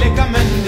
negameni